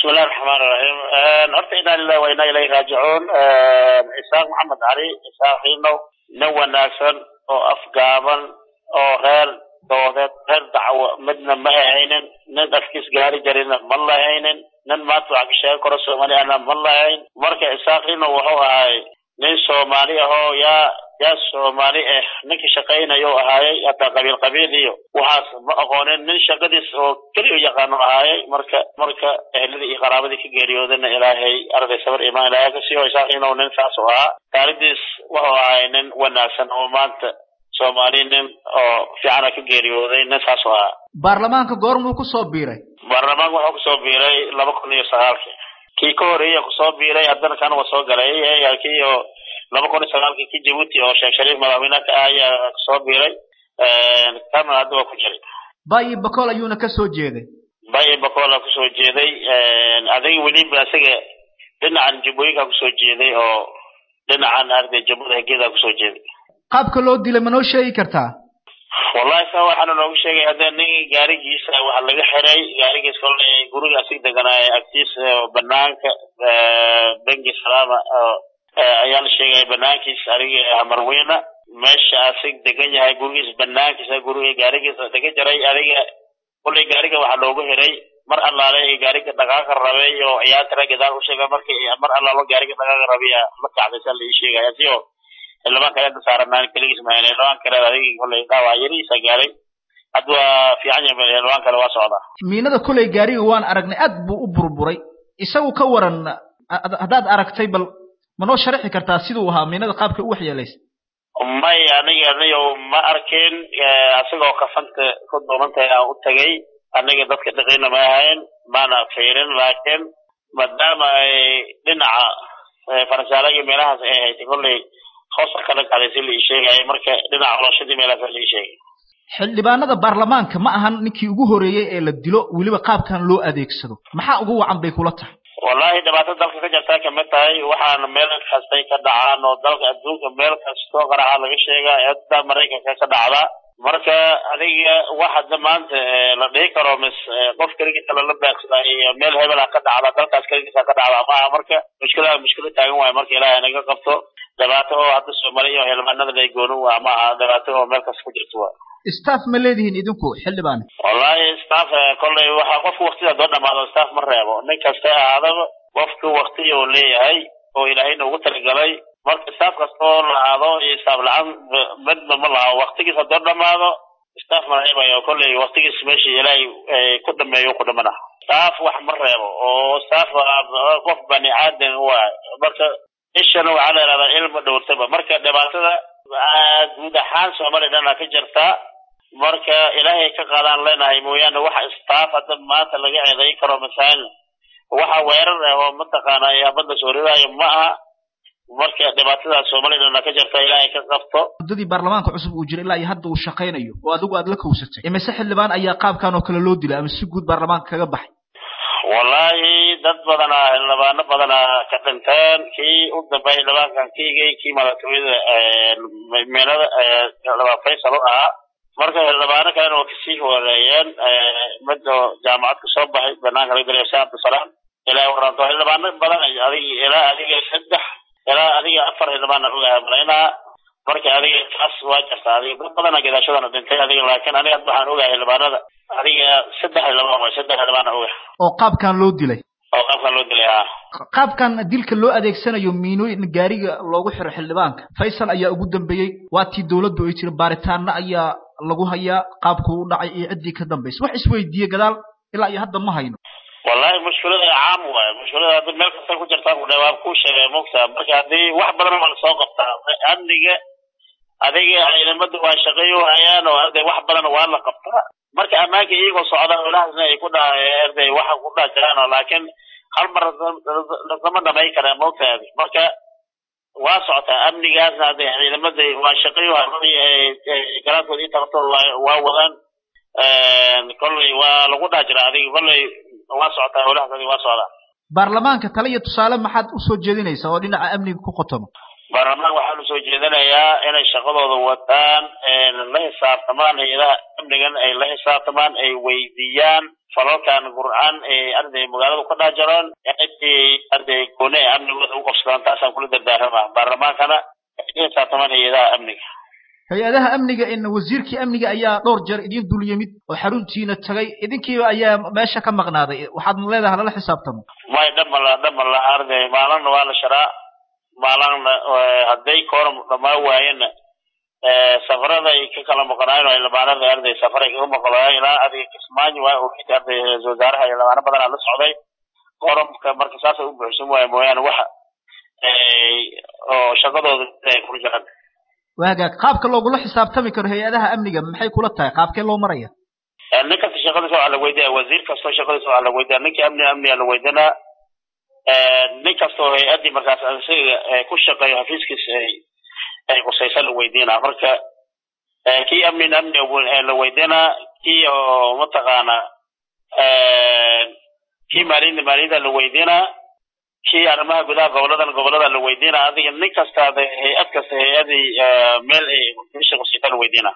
bismillahi raxmaan iraxiim horta inaa lilahi wa inaa ilayhi raajicuun isaaq maxamed cali isaaq xiinow nin wanaagsan oo afgaaban oo reer doodeed reer dacwo midna ma ahaynin nin afkiis gaari jarina ma lahaynin nin maanta wax ka sheegi karo soomaaliyana ma lahayn marka isaaq xiinow wuxuu ahay nin soomaali ahoo yaa yaa soomaali ah ninka shaqaynayo ahaayey hataa qabiil qabiil iyo waxaas ma aqoonin nin shaqadiis oo keliya yaqaano ahaayey marka marka ehladii iyo qaraabadii ka geeriyoodana ilaahay arday sabar imaan ilaahay ka siiyo isaaq xiinow nin saas u ahaa taarikhdiis wuxuu ahay nin wanaagsan oo maanta soomaali nin oo fiicana ka geeriyooday nin saas u ahaa. Baarlamaanka goormuu ku soo biiray? Baarlamaanka wuxuu ku soo biiray laba kun iyo sagaalkii kii. Ka horreeya ku soo biiray haddana kan waa soo galay kii oo laba kun iyo sagaalkii kii jabuuti oo sheekh shariif madaxweyne ka ah ayaa ku soo biiray kana hadda waa ku jiray. Bayi bakool ayuuna ka soo jeeday. Bayi bakool aa ku soo jeeday adiga weliba isaga dhinacan jubooyinkaa ku soo jeeday oo dhinacan arday jabada hegeedaa ku soo jeeday. Qaabka loo dilay ma noo sheegi kartaa? Wallahi sa waxaana noogu sheegay hadda nin gaarigiisa waxa laga xiray gaarigiis kolley guriga asig deganaaye agtiisa banaanka bangi salaama ayaa la sheegaya banaankiis adiga hamarweyna meesha asig degan yahay gurigiis banaankiisa guriga gaarigiisa laga jaray adiga kolley gaariga waxaa loogu xiray. Mar allaale gaariga dhaqaaqa rabay oo ciyaartara gadaal u sheega markii mar allaalo gaariga dhaqaaqa rabay la kacdaysa la ii sheegaya si oo xildhibaan kale inta saaranaan keligiis mahayne xildhibaan kale adiga kolley dhaawac yarihiisa gaaray. Hadda waa fiican yahay xildhibaan kale waa socdaa miinada koley gaariga waan aragnay aad buu u burburay. Isagu ka waran haddaad aragtay bal ma noo sharaxi kartaa siduu ahaa miinada qaabka u waxyeelaysa may aniga aniga ma arkin asagoo kafanta ku duubantahay aan u tagay aniga dadka dhaqayna ma ahayn maana fiirin laakiin maadaama ay dhinaca faransaalaga meelahaas ay haysay kolley hoosa kala kacday si la ii sheegaya marka dhinaca coloshadii meelahaas la ii sheegay. Xildhibaanada baarlamaanka ma ahan ninkii ugu horeeyey ee la dilo weliba qaabkan loo adeegsado. Maxaa ugu wacan bay kula tahay wallahi dhibaato dalka ka jirtaa ka mid tahay waxaana meel kastay ka dhacaan oo dalka adduunka meel kastoo qaraxa laga sheega cidda maraykanka ka dhacda. Marka adiga wax maanta la dhihi karo mis qof keligiisa lala beegsada iyo meel hebel ka dhacda dalkaas keligiisa ka dhacda maaha marka mushkilada mushkilad taagan waayo marka ilaahay naga qabto dhibaato oo hadda soomaaliya iyo xildhibaanada lay goonin waa maaha dhibaato oo meel ku jirto waa. Staff ma leedihiin idinku? Xildhibaan wallahi staff kolley waxa qofka waktida doo dhamaado staff ma reebo. Nin kasta ahaadaba qofka waktiga uu leeyahay oo ilaahayna ugu talagalay marka staff kasta oo lahaado iyo staff la'aan midba ma laha. Waktigiis haddoo dhamaado staff ma reebayo. Kolley waktigiis meesha ilaahay ku dhameeyo ku dhamana staff wax ma reebo. Oo staff qof bani aadan waay marka ishana waxaa la yidhahdaa ilma dhowrtaba. Marka dhibaatada guud ahaan soomaaliya dhanaa ka jirtaa marka ilaahay ka qaadaan leenahay mooyaane waxa staff hadda maanta laga eedayn karo masalan waxa weerar ah oo mataqaana abadda soo ridaayo ma aha. Marka dhibaatadaas soomaaliya dhanaa ka jirta ilaahay ka qabto. Muddadii baarlamaanka cusub uu jiray ilaa iyo hadda uu shaqaynayo oo adigu aad la kowsatay imise xildhibaan ayaa qaabkan oo kale loo dilay ama si guud baarlamaanka kaga baxay wallahi dad badanaa xildhibaano badanaa ka dhinteen kii u dambeey xildhibaankan kiigay kii madaxtooyada meelada xildhibaan faysal u ahaa marka xildhibaano kalena waa ka sii horeeyeen mid oo jaamacad ka soo baxay banaanka laga dilay xuseen abdisalaam ilaa waranto xildhibaano badan adiga ilaa adiga saddex ilaa adiga afar xildhibaan aan ogahay malaynaa marka adiga taas waa jirta adiga dad badana gadaashadana dhintay. Adiga laakiin aniga hadda waxaan ogahay xildhibaanada adiga saddex xildhibaan waay saddex xildhibaan aan ogahay. Oo qaabkan loo dilay? Oo qaabkan loo dilay ha qaabkan dilka loo adeegsanayo miinooyin gaariga loogu xiro xildhibaanka. Faysal ayaa ugu dambeeyey. Waa tii dowladdu ay tiri baaritaano ayaa lagu hayaa. Qaabku u dhacay iyo ciddii ka dambaysa wax isweydiiye gadaal. Ilaa iyo hadda ma hayno. Wallahi mushkilada caam waayo. Mushkilada hadda meel kasta ku jirtaa ku dhawaab ku sheegay mogtaa marka haddii wax badan waa la soo qabtaa amniga adiga ciidamada waa shaqeeyo hayaan oo arday wax badan waa la qabtaa. Marka ammaanka iyagoo socda olahaasna ay ku dhaa arday waxa ku dhaa jiraan laakiin hal mar lama dhamay kara mogtaadi marka waa socotaa amnigaasna hadday ciidamada waa shaqeeyo garaadkooda inta qabto waa wadaan kolley waa lagu dhaa jira adiga kolley waa socotaa howlahaas adiga waa socdaa baarlamaanka tale tusaale maxaad u soo jeedinaysaa oo dhinaca amniga ku qotomo baarlamaanka waxaanu soo jeedinayaa inay shaqadooda wataan la xisaabtamaan hay'adaha amnigan ay la xisaabtamaan ay weydiiyaan falalkan gurcan ee arday magaalada ka dhaajaroon arday gooni ay amnigooda u qabsadaan taasaan kula dardaarama baarlamaankana ay la xisaabtamaan hay'adaha amniga. Hay'adaha amniga in wasiirkii amniga ayaa dhowr jeer idin dul yimid oo xaruntiina tagay idinkiiba ayaa meesha ka maqnaaday. Waxaad leedahay lala xisaabtamo may dhamala dhamala arday maalinna waa la sharaa maalinna hadday kooram dhamaan waayena safarada ay ka kala maqnaayeen oo xildhibaanada arday safar ay kaga maqnaayeen ilaa adiga kismaayo waa ogid arday ra'iisul wasaaraha xildhibaano badanaa la socday. Kooramka marka saasay u buuxsan waaya mooyaane waxa oo shaqadooda ay kula jiraan waagaag qaabka loogula xisaabtami karo hay'adaha amniga maxay kula tahay? Qaabkee loo maraya nin kasta shaqadiisa waxaa la weydiyaa wasiir kastoo shaqadiisa waxaa la weydiyaa ninkii amni amniga la weydinaa nin kastoo hay'addii markaas isaga ku shaqeeyo xafiiskiisa ay ay qusaysa la weydiinaa. Marka kii amnin amniga la weydinaa kii oo mataqaana kii maaliyadda maaliyadda la weydinaa kii arrimaha gudaha goboladan gobollada la weydiinaa. Adiga nin kasta hay'ad kasta hay'adii meel ay ku shaqaysa la weydiinaa